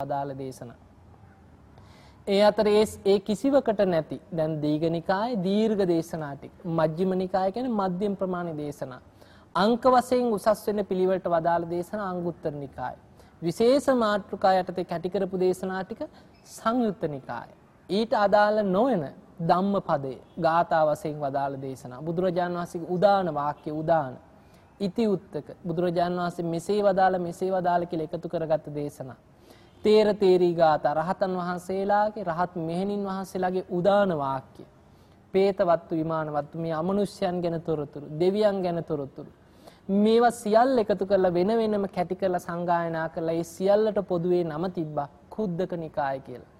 අදාළ දේශනා. ඒ අතර ඒ කිසිවකට නැති දැන් දීඝනිකායේ දීර්ඝ දේශනා ටික මජ්ක්‍ධිම නිකාය කියන්නේ මධ්‍යම ප්‍රමාණ දේශනා. අංක වශයෙන් උසස් වෙන පිළිවෙලට වදාළ දේශනා අංගුත්තර නිකාය. විශේෂ මාතෘකා යටතේ කැටි කරපු දේශනා ටික සංයුත්ත නිකාය. ඊට අදාළ නොවන ධම්මපදයේ ගාථා වශයෙන් වදාළ දේශනා. බුදුරජාණන් වහන්සේගේ උදාන වාක්‍ය උදාන ඉති උත්තක බුදුරජාණන් වහන්සේ මෙසේ වදාළ මෙසේ වදාළ කියලා එකතු කරගත්ත දේශනා. තේර තේරී ගාථා රහතන් වහන්සේලාගේ රහත් මෙහෙණින් වහන්සේලාගේ උදාන වාක්‍ය. පේතවත්තු විමානවත්තු මේ අමනුෂ්‍යයන් ගැන තොරතුරු දෙවියන් ගැන තොරතුරු. මේවා සියල්ල එකතු කරලා වෙන වෙනම කැටි කරලා සංගායනා කරලා ඒ සියල්ලට පොදුවේ නම තිබ්බා කුද්දක නිකාය කියලා.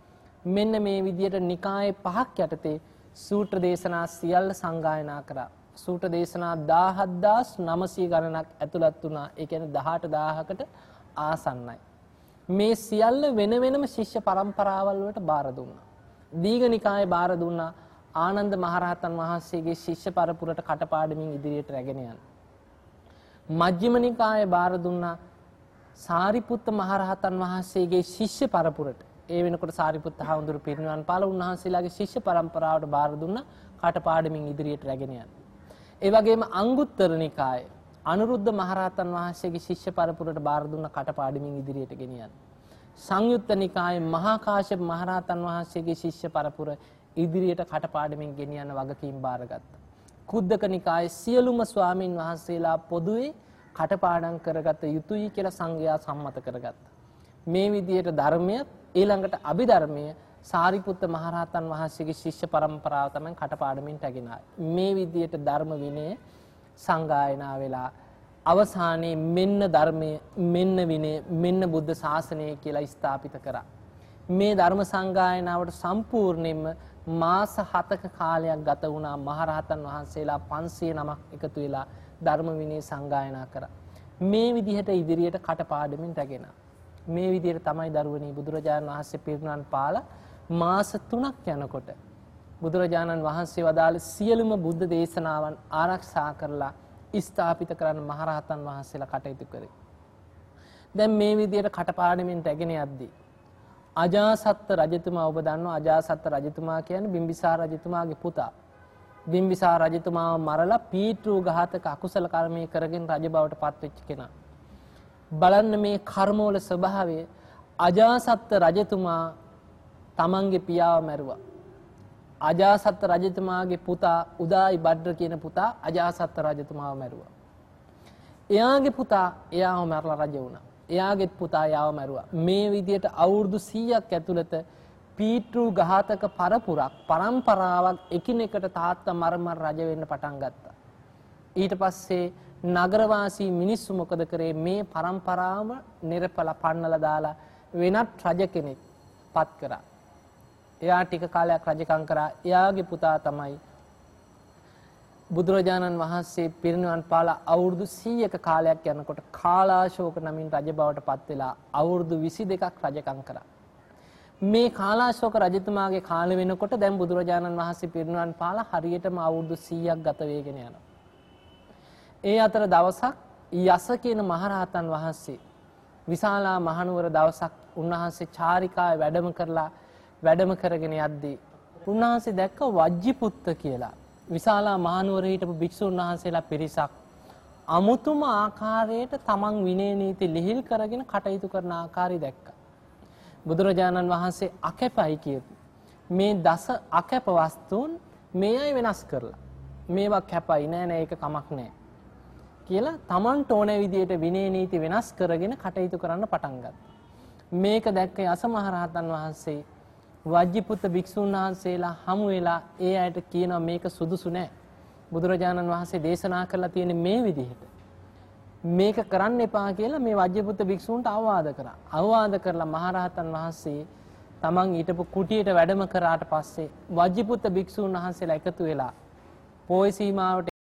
මෙන්න මේ විදියට නිකායේ පහක් යටතේ සූත්‍ර දේශනා සියල්ල සංගායනා කරා. සූත්‍ර දේශනා 17900 ගණනක් ඇතුළත් වුණා. ඒ කියන්නේ 18000කට ආසන්නයි. මේ සියල්ල වෙන වෙනම ශිෂ්‍ය පරම්පරාවල් වලට බාර දුන්නා. දීඝනිකායේ බාර දුන්නා ආනන්ද මහරහතන් වහන්සේගේ ශිෂ්‍ය පරපුරට කටපාඩමින් ඉදිරියට රැගෙන යන්න. මජ්ක්‍ධිම නිකායේ බාර දුන්නා සාරිපුත්ත මහරහතන් වහන්සේගේ ශිෂ්‍ය පරපුරට. ඒ වෙනකොට සාරිපුත්ත හාමුදුරු පිරිනිවන් පාල උන්වහන්සේලාගේ ශිෂ්‍ය පරම්පරාවට බාර දුන්නා කටපාඩමින් ඉදිරියට රැගෙන යන්න. ඒ වගේම අංගුත්තර නිකායේ අනුරුද්ධ මහරහතන් වහන්සේගේ ශිෂ්‍ය පරපුරට බාර දුන්න කටපාඩමින් ඉදිරියට ගෙනියන්න. සංයුත්ත නිකායේ මහා කාශ්‍යප මහරහතන් වහන්සේගේ ශිෂ්‍ය පරපුර ඉදිරියට කටපාඩමින් ගෙනියන්න වගකීම් බාරගත්තා. කුද්දක නිකායේ සියලුම ස්වාමින් වහන්සේලා පොදුවේ කටපාඩම් කරගත යුතුයි කියලා සංඝයා සම්මත කරගත්තා. මේ විදිහට ධර්මය ඊළඟට අභිධර්මය සාරිපුත්ත මහරහතන් වහන්සේගේ ශිෂ්‍ය පරම්පරාව තමයි කටපාඩමින් රැගෙන මේ විදිහට ධර්ම විනය සංගායනා වෙලා අවසානයේ මෙන්න ධර්මය මෙන්න විනය මෙන්න බුද්ධ ශාසනය කියලා ස්ථාපිත කරා. මේ ධර්ම සංගායනාවට සම්පූර්ණයෙන්ම මාස 7ක කාලයක් ගත වුණා මහරහතන් වහන්සේලා 500 නමක් එකතු වෙලා ධර්ම විනය සංගායනා කරා. මේ විදිහට ඉදිරියට කටපාඩමින් රැගෙන මේ විදිහට තමයි දරුවනි බුදුරජාණන් වහන්සේ පිරිනවන් පාලා මාස 3ක් යනකොට බුදුරජාණන් වහන්සේ වදාළ සියලුම බුද්ධ දේශනාවන් ආරක්ෂා කරලා ස්ථාපිත කරන්න මහරහතන් වහන්සේලා කටයුතු කරේ. දැන් මේ විදිහට කටපාඩමින් රැගෙන යද්දී අජාසත්ත රජතුමා ඔබ දන්නවා අජාසත්ත රජතුමා කියන්නේ බිම්බිසාර රජතුමාගේ පුතා. බිම්බිසාර රජතුමාව මරලා පීතෘ ඝාතක අකුසල කර්මය කරගෙන රජ බවට පත්වෙච්ච කෙනා. බලන්න මේ කර්මවල ස්වභාවය අජාසත්ත රජතුමා තමන්ගේ පියාව මැරුවා. අජාසත්ත රජතුමාගේ පුතා උදායි බඩ්ඩ කියන පුතා අජාසත්ත රජතුමාව මැරුවා. එයාගේ පුතා එයාව මැරලා රජ වුණා. එයාගෙත් පුතා යාව මැරුවා. මේ විදියට අවුරුදු 100ක් ඇතුළත පීට්‍රු ඝාතක පරපුරක් පරම්පරාවක් එකිනෙකට තාත්තා මරමර රජ වෙන්න පටන් ගත්තා. ඊට පස්සේ නගරවාසී මිනිස්සු මොකද කරේ මේ පරම්පරාවම නිරපල පන්නලා දාලා වෙනත් රජ කෙනෙක් පත් කරා. එයා ටික කාලයක් රජකම් කරා. එයාගේ පුතා තමයි බුදුරජාණන් වහන්සේ පිරිනිවන් පාලා අවුරුදු 100ක කාලයක් යනකොට කාලාශෝක නමින් රජ බවට පත් වෙලා අවුරුදු 22ක් රජකම් කරා. මේ කාලාශෝක රජතුමාගේ කාලෙ වෙනකොට දැන් බුදුරජාණන් වහන්සේ පිරිනිවන් පාලා හරියටම අවුරුදු 100ක් ගත වෙගෙන යනවා. ඒ අතර දවසක් යස කියන මහරහතන් වහන්සේ විශාලා මහනුවර දවසක් උන්වහන්සේ චාරිකාවේ වැඩම කරලා වැඩම කරගෙන යද්දී උන්වහන්සේ දැක්ක වජ්ජිපුත්ත කියලා විශාලා මහනුවර හිටපු භික්ෂුන් වහන්සේලා පිරිසක් අමුතුම ආකාරයට තමන් විනය නීති ලිහිල් කරගෙන කටයුතු කරන ආකාරය දැක්කා. බුදුරජාණන් වහන්සේ අකැපයි කියපු මේ දස අකැප වස්තුන් මේ අය වෙනස් කරලා මේවා කැපයි නෑ නෑ ඒක කමක් නෑ කියලා තමන්ට ඕන විදියට විනය නීති වෙනස් කරගෙන කටයුතු කරන්න පටන් ගත්තා. මේක දැක්ක යස මහරහතන් වහන්සේ වජ්ජිපුත්ත භික්ෂූන් වහන්සේලා හමු වෙලා ඒ අයට කියනවා මේක සුදුසු නෑ. බුදුරජාණන් වහන්සේ දේශනා කරලා තියෙන මේ විදිහට. මේක කරන්න එපා කියලා මේ වජ්ජිපුත්ත භික්ෂූන්ට අවවාද කරා. අවවාද කරලා මහරහතන් වහන්සේ තමන් ඊටපු කුටියට වැඩම කරාට පස්සේ වජ්ජිපුත්ත භික්ෂූන් වහන්සේලා එකතු වෙලා පොයි සීමාවට